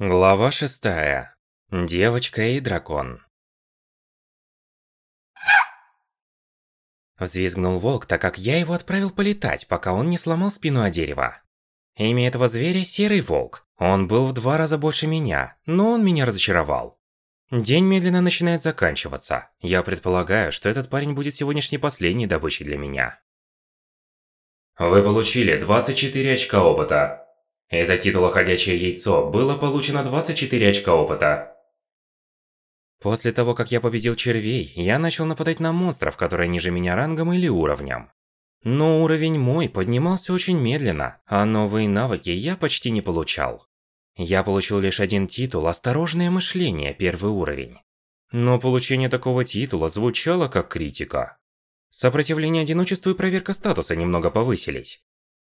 Глава шестая. Девочка и дракон. Взвизгнул волк, так как я его отправил полетать, пока он не сломал спину о дерево. Имя этого зверя – Серый Волк. Он был в два раза больше меня, но он меня разочаровал. День медленно начинает заканчиваться. Я предполагаю, что этот парень будет сегодняшней последней добычей для меня. Вы получили 24 очка опыта. Из-за титула «Ходячее яйцо» было получено 24 очка опыта. После того, как я победил червей, я начал нападать на монстров, которые ниже меня рангом или уровнем. Но уровень мой поднимался очень медленно, а новые навыки я почти не получал. Я получил лишь один титул «Осторожное мышление» первый уровень. Но получение такого титула звучало как критика. Сопротивление одиночеству и проверка статуса немного повысились.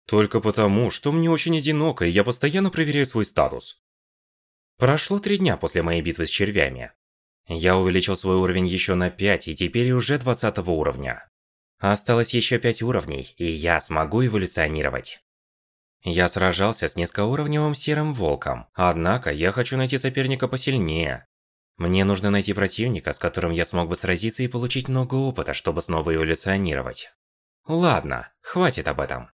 Только потому, что мне очень одиноко, и я постоянно проверяю свой статус. Прошло три дня после моей битвы с червями. Я увеличил свой уровень еще на 5 и теперь уже 20 уровня. Осталось еще 5 уровней, и я смогу эволюционировать. Я сражался с низкоуровневым серым волком, однако я хочу найти соперника посильнее. Мне нужно найти противника, с которым я смог бы сразиться и получить много опыта, чтобы снова эволюционировать. Ладно, хватит об этом.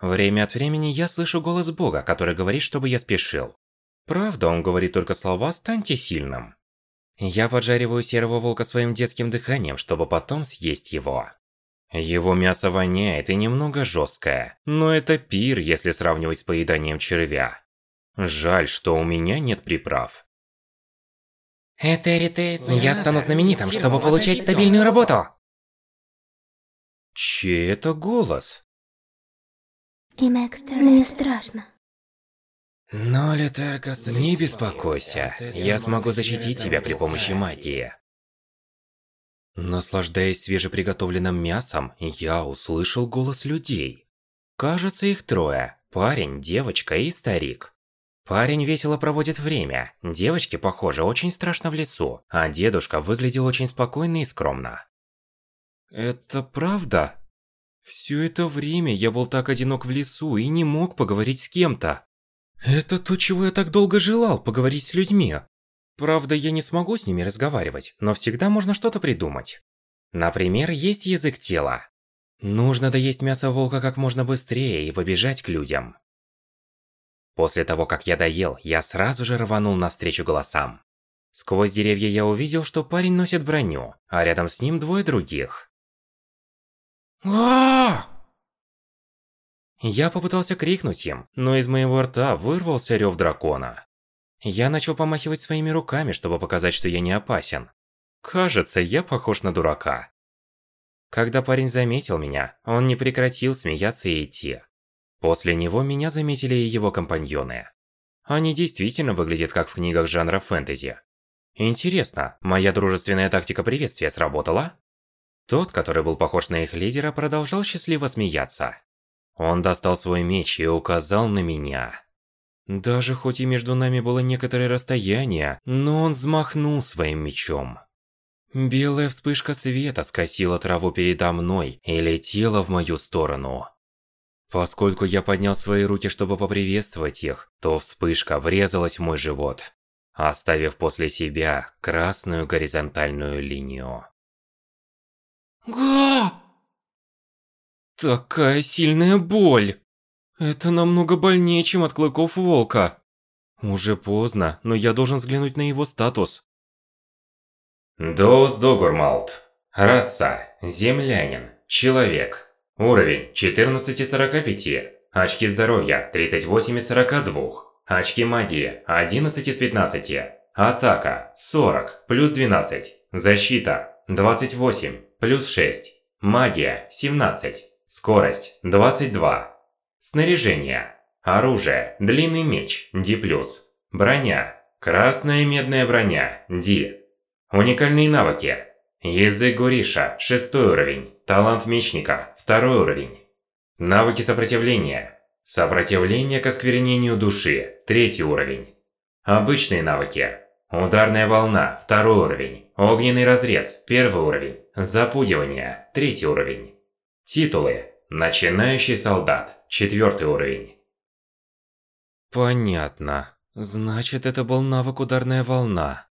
Время от времени я слышу голос Бога, который говорит, чтобы я спешил. Правда, он говорит только слова «станьте сильным». Я поджариваю серого волка своим детским дыханием, чтобы потом съесть его. Его мясо воняет и немного жесткое, но это пир, если сравнивать с поеданием червя. Жаль, что у меня нет приправ. Это РТС. Я стану знаменитым, чтобы получать стабильную работу. Чей это голос? Мне страшно. Но, Летеркас, не беспокойся. Я смогу защитить тебя при помощи магии. Наслаждаясь свежеприготовленным мясом, я услышал голос людей. Кажется, их трое. Парень, девочка и старик. Парень весело проводит время. Девочке, похоже, очень страшно в лесу, а дедушка выглядел очень спокойно и скромно. Это правда? Все это время я был так одинок в лесу и не мог поговорить с кем-то. Это то, чего я так долго желал, поговорить с людьми. Правда, я не смогу с ними разговаривать, но всегда можно что-то придумать. Например, есть язык тела. Нужно доесть мясо волка как можно быстрее и побежать к людям. После того, как я доел, я сразу же рванул навстречу голосам. Сквозь деревья я увидел, что парень носит броню, а рядом с ним двое других. А Я попытался крикнуть им, но из моего рта вырвался рев дракона. Я начал помахивать своими руками, чтобы показать, что я не опасен. Кажется, я похож на дурака. Когда парень заметил меня, он не прекратил смеяться и идти. После него меня заметили и его компаньоны. Они действительно выглядят как в книгах жанра фэнтези. Интересно, моя дружественная тактика приветствия сработала? Тот, который был похож на их лидера, продолжал счастливо смеяться. Он достал свой меч и указал на меня. Даже хоть и между нами было некоторое расстояние, но он взмахнул своим мечом. Белая вспышка света скосила траву передо мной и летела в мою сторону. Поскольку я поднял свои руки, чтобы поприветствовать их, то вспышка врезалась в мой живот, оставив после себя красную горизонтальную линию. Га! Такая сильная боль! Это намного больнее, чем от клыков волка. Уже поздно, но я должен взглянуть на его статус. Доус Догурмалт. Раса. Землянин. Человек. Уровень 14 из 45. Очки здоровья 38 из 42. Очки магии 11 из 15. Атака 40 плюс 12. Защита 28 плюс 6. Магия 17. Скорость 22. Снаряжение. Оружие. Длинный меч. D+. Броня. Красная медная броня. D. Уникальные навыки. Язык Гуриша. Шестой уровень. Талант мечника. Второй уровень. Навыки сопротивления. Сопротивление к осквернению души. Третий уровень. Обычные навыки. Ударная волна. Второй уровень. Огненный разрез. Первый уровень. Запугивание. Третий уровень. Титулы. Начинающий солдат. Четвертый уровень. Понятно. Значит, это был навык ударная волна.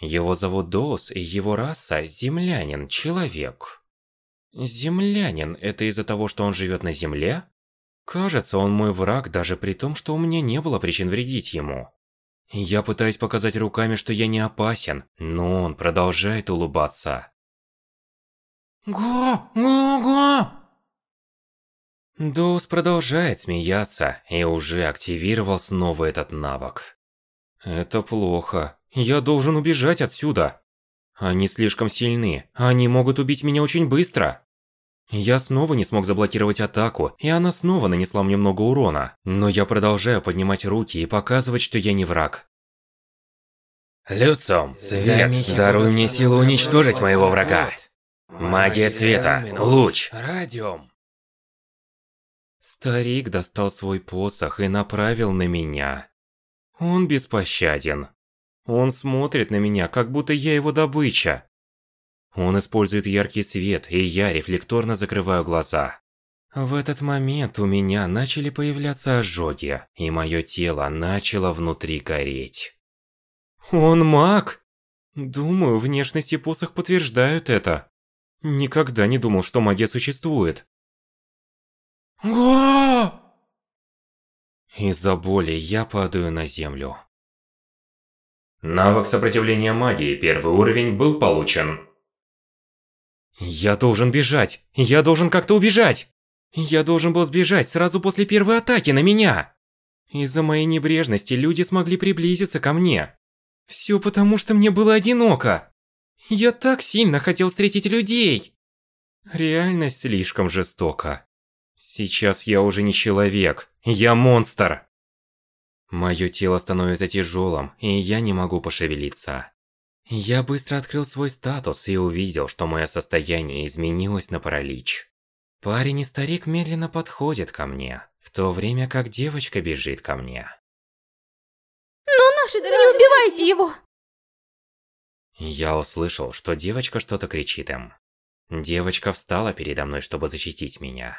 Его зовут Доус, и его раса – землянин, человек. Землянин – это из-за того, что он живет на земле? Кажется, он мой враг даже при том, что у меня не было причин вредить ему. Я пытаюсь показать руками, что я не опасен, но он продолжает улыбаться. Го, го, го! Доус продолжает смеяться и уже активировал снова этот навык. Это плохо. Я должен убежать отсюда. Они слишком сильны. Они могут убить меня очень быстро. Я снова не смог заблокировать атаку, и она снова нанесла мне много урона. Но я продолжаю поднимать руки и показывать, что я не враг. Люциум, свет, даруй мне силу уничтожить моего врага. Магия света, луч. Радиум. Старик достал свой посох и направил на меня. Он беспощаден. Он смотрит на меня, как будто я его добыча. Он использует яркий свет, и я рефлекторно закрываю глаза. В этот момент у меня начали появляться ожоги, и мое тело начало внутри гореть. Он маг? Думаю, внешность и посох подтверждают это. Никогда не думал, что магия существует. Из-за боли я падаю на землю. Навык сопротивления магии, первый уровень, был получен. Я должен бежать! Я должен как-то убежать! Я должен был сбежать сразу после первой атаки на меня! Из-за моей небрежности люди смогли приблизиться ко мне. Все потому, что мне было одиноко. Я так сильно хотел встретить людей. Реальность слишком жестока. Сейчас я уже не человек, я монстр. Мое тело становится тяжелым, и я не могу пошевелиться. Я быстро открыл свой статус и увидел, что мое состояние изменилось на паралич. Парень и старик медленно подходят ко мне, в то время как девочка бежит ко мне. Но наши Не убивайте его! Я услышал, что девочка что-то кричит им. Девочка встала передо мной, чтобы защитить меня.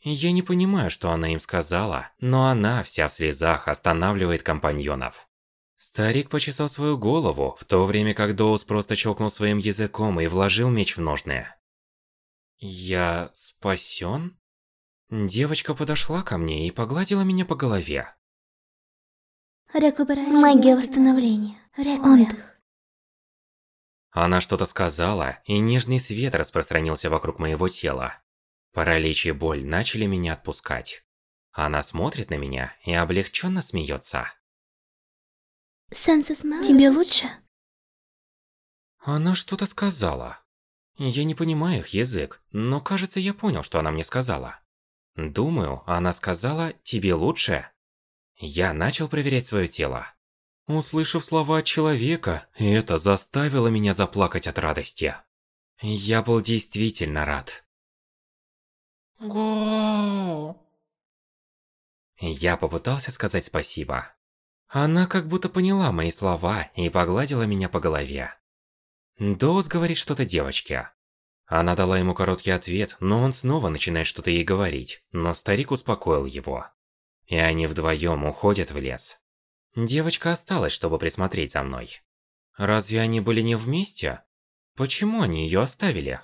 Я не понимаю, что она им сказала, но она, вся в слезах, останавливает компаньонов. Старик почесал свою голову, в то время как Доус просто щелкнул своим языком и вложил меч в ножны. Я спасен? Девочка подошла ко мне и погладила меня по голове. Магия восстановления. Отдых. Она что-то сказала, и нежный свет распространился вокруг моего тела. Паралич и боль начали меня отпускать. Она смотрит на меня и облегченно смеется. Тебе лучше? Она что-то сказала. Я не понимаю их язык, но кажется, я понял, что она мне сказала. Думаю, она сказала «тебе лучше». Я начал проверять свое тело. Услышав слова человека, это заставило меня заплакать от радости. Я был действительно рад. Я попытался сказать спасибо. Она как будто поняла мои слова и погладила меня по голове. Доус говорит что-то девочке. Она дала ему короткий ответ, но он снова начинает что-то ей говорить, но старик успокоил его. И они вдвоем уходят в лес. Девочка осталась, чтобы присмотреть за мной. Разве они были не вместе? Почему они ее оставили?